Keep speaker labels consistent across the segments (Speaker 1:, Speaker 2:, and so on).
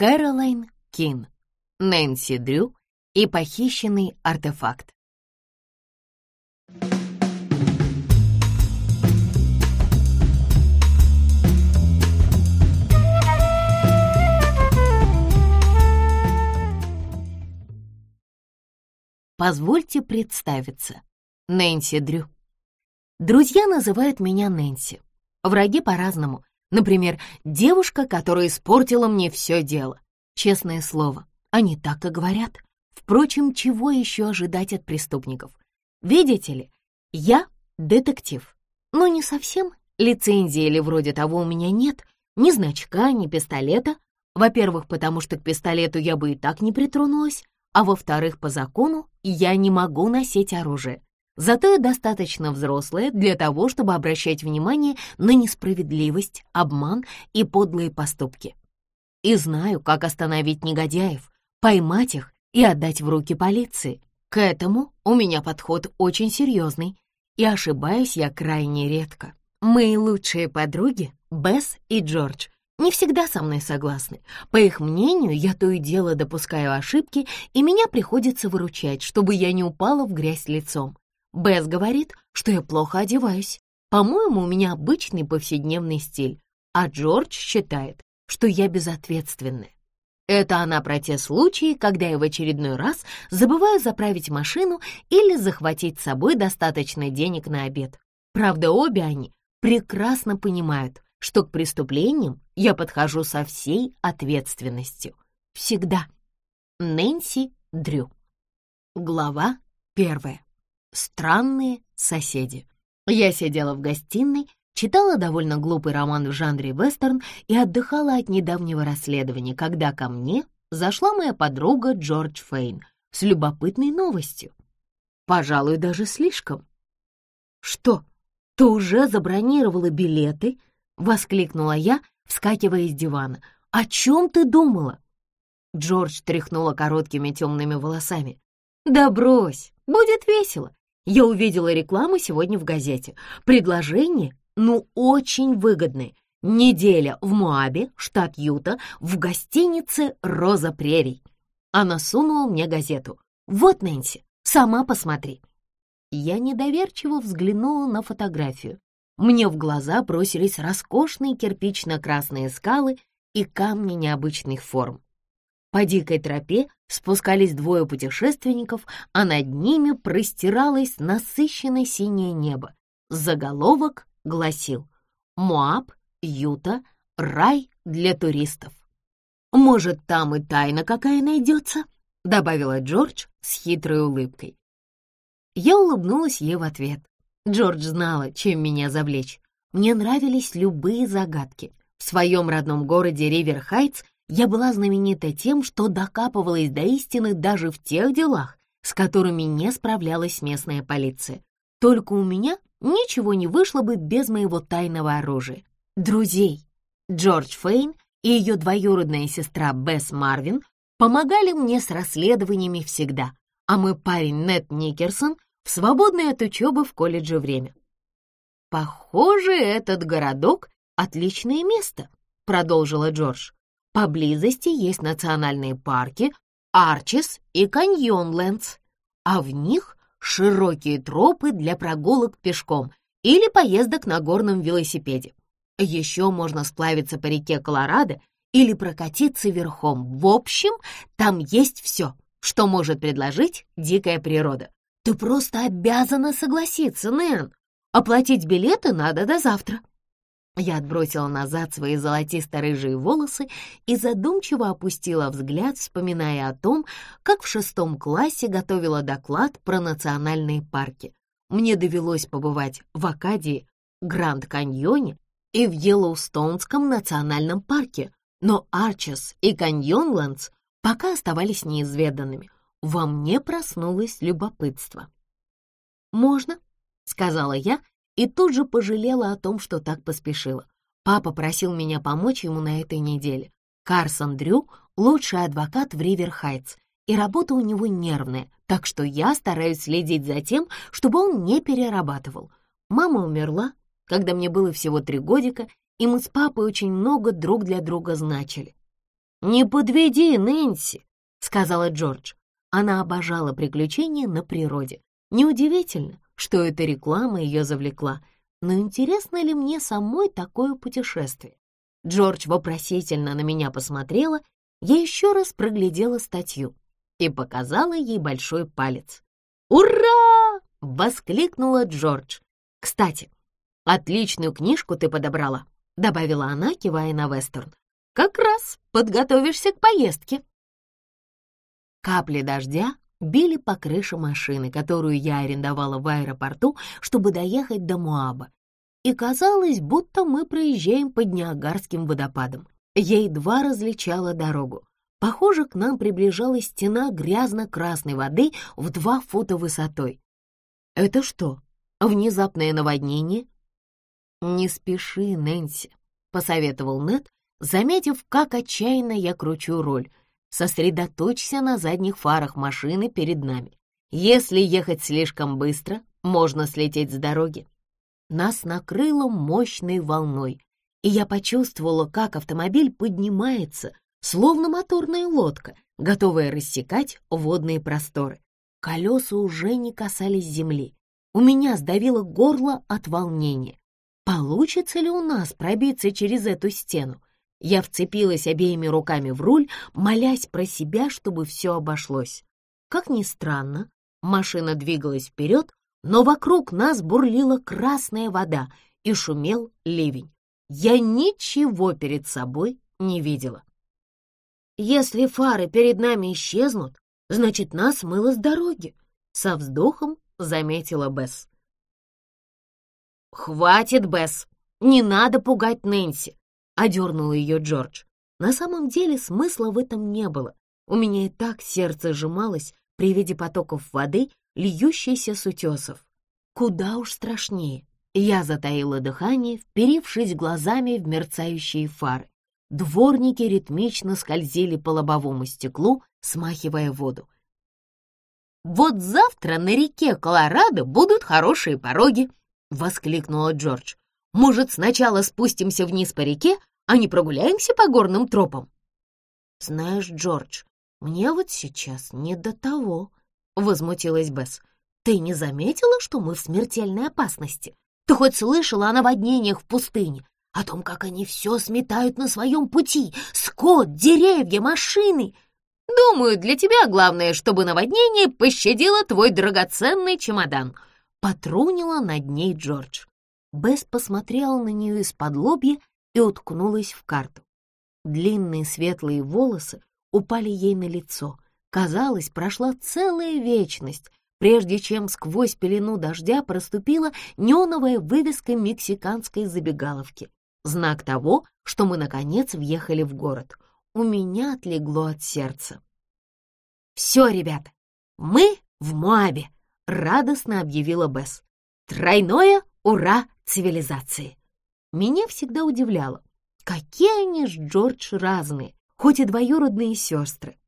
Speaker 1: Кэролайн Кин, Нэнси Дрю и похищенный артефакт. Позвольте представиться. Нэнси Дрю. Друзья называют меня Нэнси. Враги по-разному. Например, девушка, которая испортила мне все дело. Честное слово, они так и говорят. Впрочем, чего еще ожидать от преступников? Видите ли, я детектив. Но не совсем. Лицензии или вроде того у меня нет. Ни значка, ни пистолета. Во-первых, потому что к пистолету я бы и так не притронулась. А во-вторых, по закону я не могу носить оружие. Зато я достаточно взрослая для того, чтобы обращать внимание на несправедливость, обман и подлые поступки. И знаю, как остановить негодяев, поймать их и отдать в руки полиции. К этому у меня подход очень серьезный, и ошибаюсь я крайне редко. Мои лучшие подруги, Бесс и Джордж, не всегда со мной согласны. По их мнению, я то и дело допускаю ошибки, и меня приходится выручать, чтобы я не упала в грязь лицом. Бесс говорит, что я плохо одеваюсь. По-моему, у меня обычный повседневный стиль, а Джордж считает, что я безответственная. Это она про те случаи, когда я в очередной раз забываю заправить машину или захватить с собой достаточно денег на обед. Правда, обе они прекрасно понимают, что к преступлениям я подхожу со всей ответственностью. Всегда. Нэнси Дрю. Глава первая. Странные соседи. Я сидела в гостиной, читала довольно глупый роман в жанре вестерн и отдыхала от недавнего расследования, когда ко мне зашла моя подруга Джордж Фейн с любопытной новостью. Пожалуй, даже слишком. «Что, ты уже забронировала билеты?» — воскликнула я, вскакивая с дивана. «О чем ты думала?» Джордж тряхнула короткими темными волосами. «Да брось, будет весело. Я увидела рекламу сегодня в газете. Предложение, ну, очень выгодное. Неделя в Моабе, штат Юта, в гостинице «Роза прерий». Она сунула мне газету. «Вот, Нэнси, сама посмотри». Я недоверчиво взглянула на фотографию. Мне в глаза бросились роскошные кирпично-красные скалы и камни необычных форм. По дикой тропе спускались двое путешественников, а над ними простиралось насыщенное синее небо. Заголовок гласил «Моаб, Юта, рай для туристов». «Может, там и тайна какая найдется?» — добавила Джордж с хитрой улыбкой. Я улыбнулась ей в ответ. Джордж знала, чем меня завлечь. Мне нравились любые загадки. В своем родном городе Ривер-Хайтс я была знаменита тем, что докапывалась до истины даже в тех делах, с которыми не справлялась местная полиция. Только у меня ничего не вышло бы без моего тайного оружия. Друзей. Джордж Фейн и ее двоюродная сестра Бесс Марвин помогали мне с расследованиями всегда, а мой парень Нед Никерсон в свободное от учебы в колледже время. «Похоже, этот городок — отличное место», — продолжила Джордж. Поблизости есть национальные парки Арчис и Каньонлендс, а в них широкие тропы для прогулок пешком или поездок на горном велосипеде. Еще можно сплавиться по реке Колорадо или прокатиться верхом. В общем, там есть все, что может предложить дикая природа. Ты просто обязана согласиться, Нэн. Оплатить билеты надо до завтра. Я отбросила назад свои золотисто-рыжие волосы и задумчиво опустила взгляд, вспоминая о том, как в шестом классе готовила доклад про национальные парки. Мне довелось побывать в Акадии, Гранд-Каньоне и в Йеллоустонском национальном парке, но Арчес и Каньонлендс пока оставались неизведанными. Во мне проснулось любопытство. «Можно?» — сказала я и тут же пожалела о том, что так поспешила. Папа просил меня помочь ему на этой неделе. Карсон Дрю — лучший адвокат в Ривер-Хайтс, и работа у него нервная, так что я стараюсь следить за тем, чтобы он не перерабатывал. Мама умерла, когда мне было всего три годика, и мы с папой очень много друг для друга значили. «Не подведи, Нэнси», — сказала Джордж. Она обожала приключения на природе. Неудивительно, что эта реклама ее завлекла. Но интересно ли мне самой такое путешествие? Джордж вопросительно на меня посмотрела, я еще раз проглядела статью и показала ей большой палец. «Ура!» — воскликнула Джордж. «Кстати, отличную книжку ты подобрала», — добавила она, кивая на вестерн. «Как раз подготовишься к поездке». Капли дождя били по крыше машины, которую я арендовала в аэропорту, чтобы доехать до Муаба. И казалось, будто мы проезжаем под Ниагарским водопадом. Я едва различала дорогу. Похоже, к нам приближалась стена грязно-красной воды в два фута высотой. «Это что, внезапное наводнение?» «Не спеши, Нэнси», — посоветовал Нед, заметив, как отчаянно я кручу руль. «Сосредоточься на задних фарах машины перед нами. Если ехать слишком быстро, можно слететь с дороги». Нас накрыло мощной волной, и я почувствовала, как автомобиль поднимается, словно моторная лодка, готовая рассекать водные просторы. Колеса уже не касались земли. У меня сдавило горло от волнения. Получится ли у нас пробиться через эту стену? Я вцепилась обеими руками в руль, молясь про себя, чтобы все обошлось. Как ни странно, машина двигалась вперед, но вокруг нас бурлила красная вода и шумел ливень. Я ничего перед собой не видела. Если фары перед нами исчезнут, значит, нас мыло с дороги, — со вздохом заметила Бесс. «Хватит, Бесс, не надо пугать Нэнси», — одернул ее Джордж. На самом деле смысла в этом не было. У меня и так сердце сжималось при виде потоков воды, льющейся с утесов. Куда уж страшнее. Я затаила дыхание, вперившись глазами в мерцающие фары. Дворники ритмично скользили по лобовому стеклу, смахивая воду. «Вот завтра на реке Колорадо будут хорошие пороги!» — воскликнула Джордж. «Может, сначала спустимся вниз по реке, а не прогуляемся по горным тропам?» «Знаешь, Джордж, мне вот сейчас не до того», — возмутилась Бесс. «Ты не заметила, что мы в смертельной опасности? Ты хоть слышала о наводнениях в пустыне? о том, как они все сметают на своем пути, скот, деревья, машины. Думаю, для тебя главное, чтобы наводнение пощадило твой драгоценный чемодан. Потрунила над ней Джордж. Бесс посмотрела на нее из-под лобья и уткнулась в карту. Длинные светлые волосы упали ей на лицо. Казалось, прошла целая вечность, прежде чем сквозь пелену дождя проступила неоновая вывеска мексиканской забегаловки. Знак того, что мы, наконец, въехали в город. У меня отлегло от сердца. «Все, ребята, мы в Моабе!» — радостно объявила Бесс. «Тройное ура цивилизации!» Меня всегда удивляло, какие они с Джордж разные, хоть и двоюродные сестры.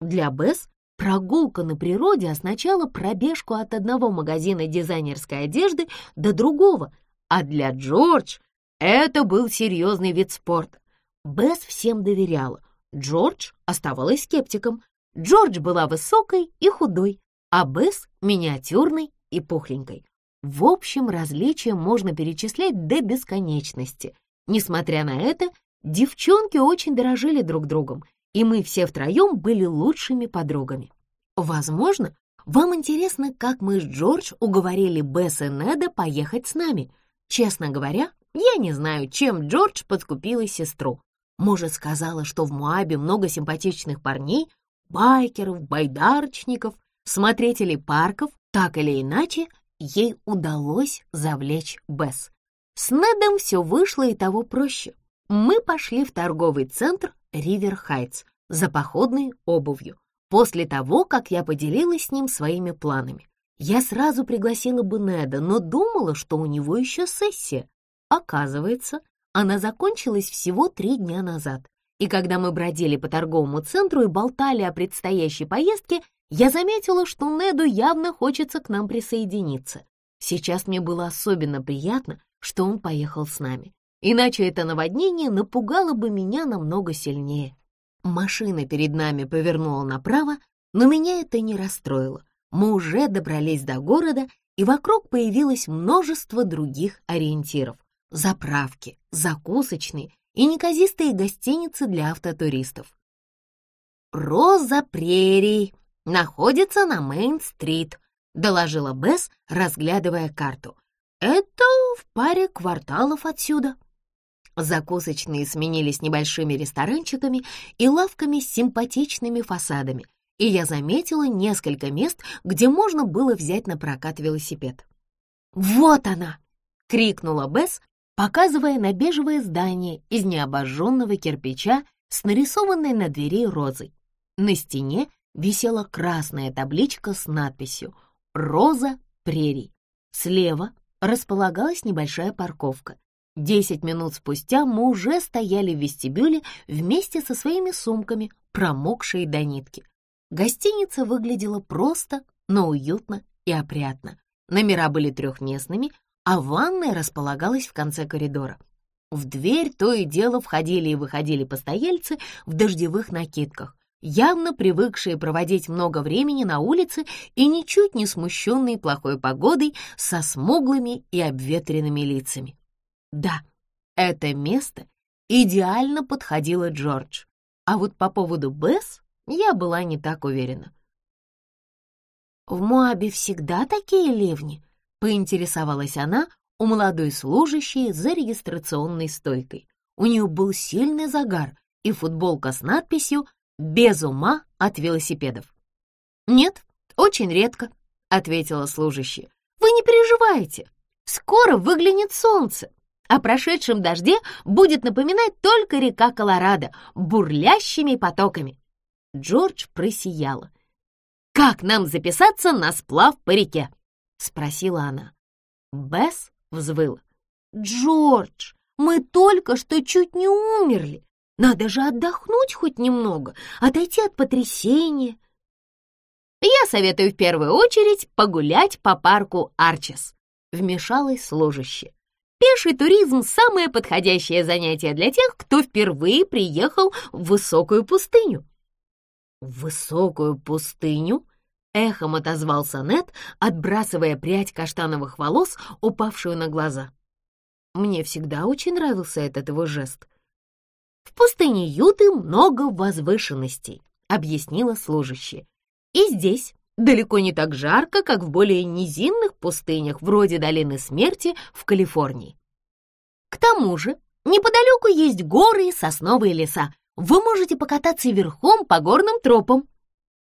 Speaker 1: Для Бесс прогулка на природе означала пробежку от одного магазина дизайнерской одежды до другого, а для Джордж это был серьезный вид спорта. Бесс всем доверяла. Джордж оставалась скептиком. Джордж была высокой и худой, а Бесс — миниатюрной и пухленькой. В общем, различия можно перечислять до бесконечности. Несмотря на это, девчонки очень дорожили друг другом, и мы все втроем были лучшими подругами. Возможно, вам интересно, как мы с Джордж уговорили Бесс и Неда поехать с нами. Честно говоря, я не знаю, чем Джордж подкупила сестру. Может, сказала, что в Муабе много симпатичных парней, байкеров, байдарочников, смотрителей парков. Так или иначе, ей удалось завлечь Бесс. С Недом все вышло и того проще. Мы пошли в торговый центр Ривер Хайтс за походной обувью. После того, как я поделилась с ним своими планами. Я сразу пригласила бы Неда, но думала, что у него еще сессия. Оказывается, она закончилась всего три дня назад, и когда мы бродили по торговому центру и болтали о предстоящей поездке, я заметила, что Неду явно хочется к нам присоединиться. Сейчас мне было особенно приятно, что он поехал с нами. Иначе это наводнение напугало бы меня намного сильнее. Машина перед нами повернула направо, но меня это не расстроило. Мы уже добрались до города, и вокруг появилось множество других ориентиров. Заправки, закусочные и неказистые гостиницы для автотуристов. «Роза прерий находится на Мейн-стрит», — доложила Бесс, разглядывая карту. «Это в паре кварталов отсюда». Закусочные сменились небольшими ресторанчиками и лавками с симпатичными фасадами, и я заметила несколько мест, где можно было взять на прокат велосипед. «Вот она!» — крикнула Бесс, показывая на бежевое здание из необожженного кирпича с нарисованной на двери розой. На стене висела красная табличка с надписью «Роза прерий». Слева располагалась небольшая парковка. Десять минут спустя мы уже стояли в вестибюле вместе со своими сумками, промокшие до нитки. Гостиница выглядела просто, но уютно и опрятно. Номера были трехместными, а ванная располагалась в конце коридора. В дверь то и дело входили и выходили постояльцы в дождевых накидках, явно привыкшие проводить много времени на улице и ничуть не смущенные плохой погодой со смуглыми и обветренными лицами. Да, это место идеально подходило Джордж, а вот по поводу Бесс я была не так уверена. «В Моабе всегда такие ливни?» — поинтересовалась она у молодой служащей за регистрационной стойкой. У нее был сильный загар и футболка с надписью «Без ума от велосипедов». «Нет, очень редко», — ответила служащая. «Вы не переживайте, скоро выглянет солнце». О прошедшем дожде будет напоминать только река Колорадо бурлящими потоками. Джордж просияла. «Как нам записаться на сплав по реке?» — спросила она. Бесс взвыла. «Джордж, мы только что чуть не умерли. Надо же отдохнуть хоть немного, отойти от потрясения». «Я советую в первую очередь погулять по парку Арчес», — вмешалась служащая. Пеший туризм – самое подходящее занятие для тех, кто впервые приехал в высокую пустыню. «В высокую пустыню?» — эхом отозвался Нед, отбрасывая прядь каштановых волос, упавшую на глаза. Мне всегда очень нравился этот его жест. «В пустыне Юты много возвышенностей», — объяснила служащая. «И здесь далеко не так жарко, как в более низинных пустынях, вроде Долины Смерти в Калифорнии. К тому же неподалеку есть горы и сосновые леса. Вы можете покататься верхом по горным тропам».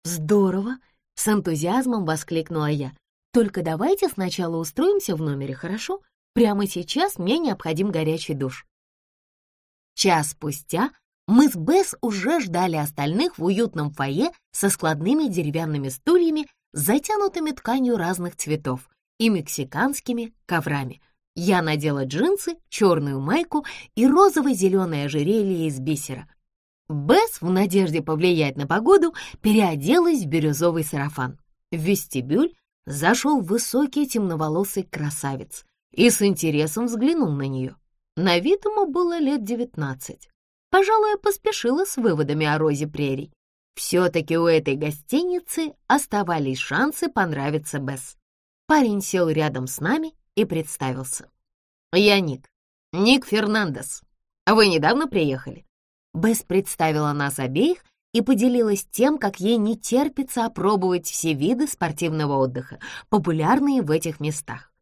Speaker 1: «Здорово!» — с энтузиазмом воскликнула я. «Только давайте сначала устроимся в номере, хорошо? Прямо сейчас мне необходим горячий душ». Час спустя мы с Бесс уже ждали остальных в уютном фойе со складными деревянными стульями, затянутыми тканью разных цветов и мексиканскими коврами. Я надела джинсы, черную майку и розово-зеленое ожерелье из бисера. Бесс, в надежде повлиять на погоду, переоделась в бирюзовый сарафан. В вестибюль зашел высокий темноволосый красавец и с интересом взглянул на нее. На вид ему было лет девятнадцать. Пожалуй, поспешила с выводами о Розе Прерий. Все-таки у этой гостиницы оставались шансы понравиться Бесс. Парень сел рядом с нами и представился. «Я Ник. Ник Фернандес. Вы недавно приехали?» Бесс представила нас обеих и поделилась тем, как ей не терпится опробовать все виды спортивного отдыха, популярные в этих местах.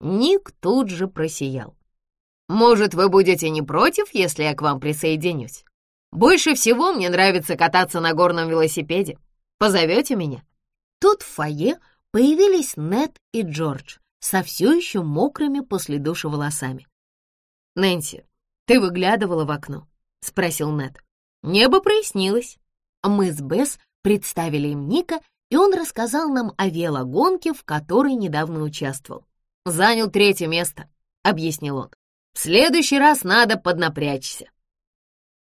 Speaker 1: Ник тут же просиял. Может, вы будете не против, если я к вам присоединюсь? Больше всего мне нравится кататься на горном велосипеде. Позовете меня?» Тут в фойе появились Нед и Джордж со все еще мокрыми после душа волосами. «Нэнси, ты выглядывала в окно?» — спросил Нед. «Небо прояснилось». Мы с Бесс представили им Ника, и он рассказал нам о велогонке, в которой недавно участвовал. «Занял третье место», — объяснил он. В следующий раз надо поднапрячься».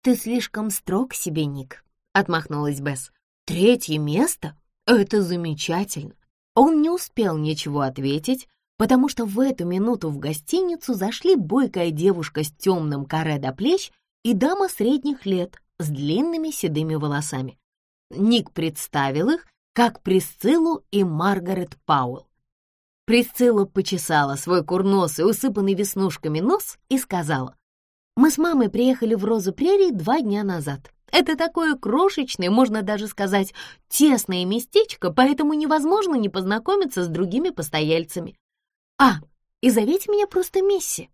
Speaker 1: «Ты слишком строг себе, Ник», — отмахнулась Бесс. «Третье место? Это замечательно». Он не успел ничего ответить, потому что в эту минуту в гостиницу зашли бойкая девушка с темным каре до плеч и дама средних лет с длинными седыми волосами. Ник представил их как Присциллу и Маргарет Пауэлл. Присцилла почесала свой курносый, усыпанный веснушками нос и сказала, «Мы с мамой приехали в Розу Прерии два дня назад. Это такое крошечное, можно даже сказать, тесное местечко, поэтому невозможно не познакомиться с другими постояльцами. А, и зовите меня просто Мисси».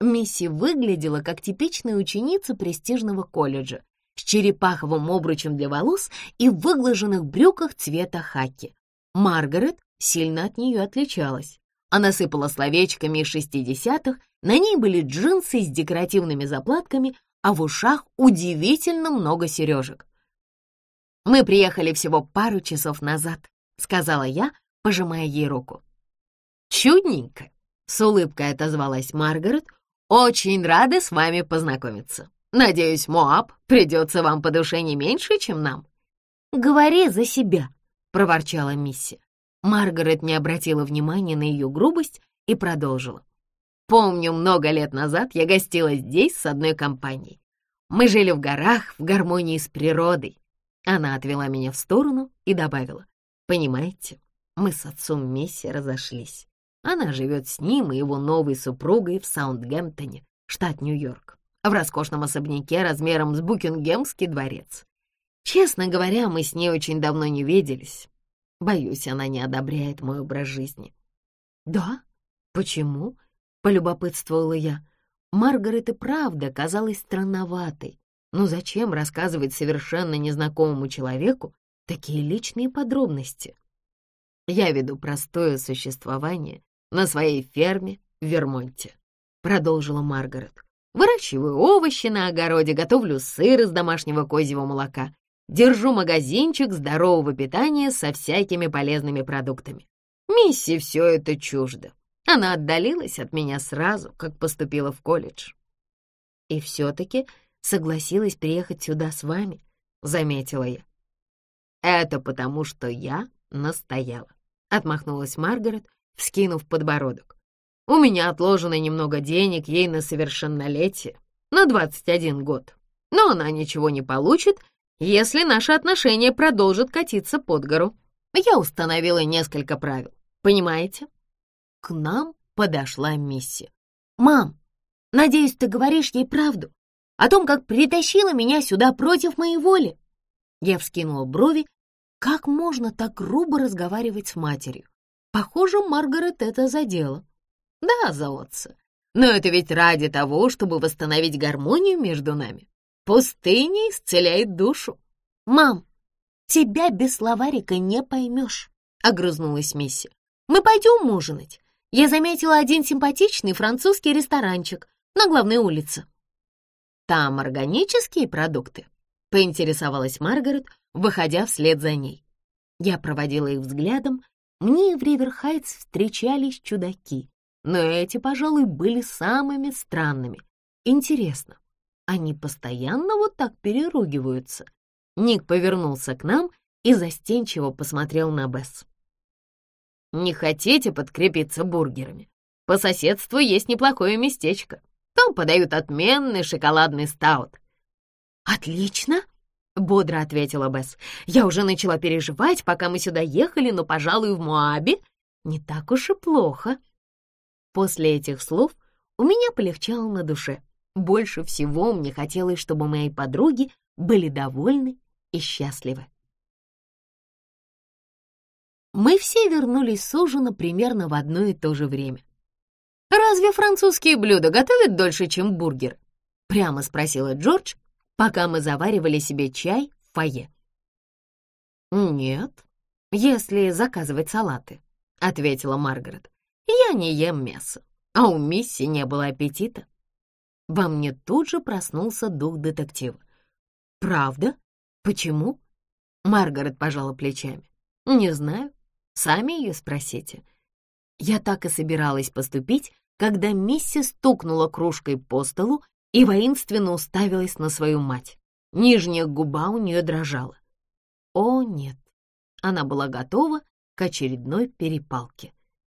Speaker 1: Мисси выглядела как типичная ученица престижного колледжа с черепаховым обручем для волос и выглаженных брюках цвета хаки. Маргарет сильно от нее отличалась. Она сыпала словечками из шестидесятых, на ней были джинсы с декоративными заплатками, а в ушах удивительно много сережек. «Мы приехали всего пару часов назад», — сказала я, пожимая ей руку. «Чудненько», — с улыбкой отозвалась Маргарет, «очень рада с вами познакомиться. Надеюсь, Моаб придется вам по душе не меньше, чем нам». «Говори за себя», — проворчала Мисси. Маргарет не обратила внимания на ее грубость и продолжила. «Помню, много лет назад я гостила здесь с одной компанией. Мы жили в горах в гармонии с природой». Она отвела меня в сторону и добавила. «Понимаете, мы с отцом Месси разошлись. Она живет с ним и его новой супругой в Саундгемптоне, штат Нью-Йорк, в роскошном особняке размером с Букингемский дворец. Честно говоря, мы с ней очень давно не виделись, Боюсь, она не одобряет мой образ жизни». «Да? Почему?» — полюбопытствовала я. Маргарет и правда казалась странноватой. Но зачем рассказывать совершенно незнакомому человеку такие личные подробности? Я веду простое существование на своей ферме в Вермонте, продолжила Маргарет. Выращиваю овощи на огороде, готовлю сыр из домашнего козьего молока Держу магазинчик здорового питания со всякими полезными продуктами. Мисси все это чуждо. Она отдалилась от меня сразу, как поступила в колледж. И все-таки согласилась приехать сюда с вами, заметила я. Это потому, что я настояла, отмахнулась Маргарет, вскинув подбородок. У меня отложено немного денег ей на совершеннолетие, на 21 год. Но она ничего не получит, если наши отношения продолжат катиться под гору. Я установила несколько правил, понимаете? К нам подошла Мисси. «Мам, надеюсь, ты говоришь ей правду о том, как притащила меня сюда против моей воли?» Я вскинула брови. Как можно так грубо разговаривать с матерью? Похоже, Маргарет это задела. Да, заотца, но это ведь ради того, чтобы восстановить гармонию между нами. Пустыня исцеляет душу. «Мам, тебя без словарика не поймешь», — огрызнулась Мисси. «Мы пойдем ужинать. Я заметила один симпатичный французский ресторанчик на главной улице». «Там органические продукты?» — поинтересовалась Маргарет, выходя вслед за ней. Я проводила их взглядом. Мне в Риверхайтс встречались чудаки, но эти, пожалуй, были самыми странными. Интересно, они постоянно вот так переругиваются? Ник повернулся к нам и застенчиво посмотрел на Бесс. «Не хотите подкрепиться бургерами? По соседству есть неплохое местечко. Там подают отменный шоколадный стаут». «Отлично!» — бодро ответила Бесс. «Я уже начала переживать, пока мы сюда ехали, но, пожалуй, в Моабе не так уж и плохо». После этих слов у меня полегчало на душе. Больше всего мне хотелось, чтобы мои подруги были довольны и счастливы. Мы все вернулись с ужина примерно в одно и то же время. «Разве французские блюда готовят дольше, чем бургер?» — прямо спросила Джордж, пока мы заваривали себе чай в фойе. «Нет, если заказывать салаты», — ответила Маргарет. «Я не ем мясо, а у Мисси не было аппетита». Во мне тут же проснулся дух детектива. «Правда? Почему?» Маргарет пожала плечами. «Не знаю. Сами ее спросите». Я так и собиралась поступить, когда миссис стукнула кружкой по столу и воинственно уставилась на свою мать. Нижняя губа у нее дрожала. О, нет, она была готова к очередной перепалке.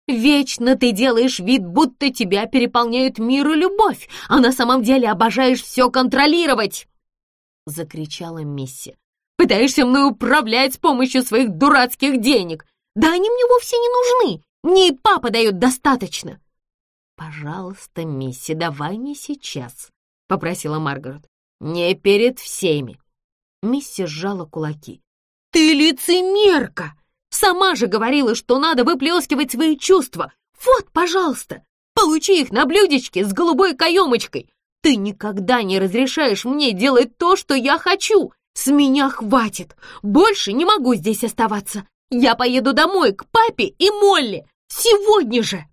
Speaker 1: «Вечно ты делаешь вид, будто тебя переполняют мир и любовь, а на самом деле обожаешь все контролировать!» — закричала Мисси. «Пытаешься мной управлять с помощью своих дурацких денег! Да они мне вовсе не нужны! Мне и папа дает достаточно!» «Пожалуйста, Мисси, давай не сейчас», — попросила Маргарет. «Не перед всеми». Мисси сжала кулаки. «Ты лицемерка! Сама же говорила, что надо выплескивать свои чувства. Вот, пожалуйста, получи их на блюдечке с голубой каемочкой. Ты никогда не разрешаешь мне делать то, что я хочу. С меня хватит. Больше не могу здесь оставаться. Я поеду домой к папе и Молли. Сегодня же!»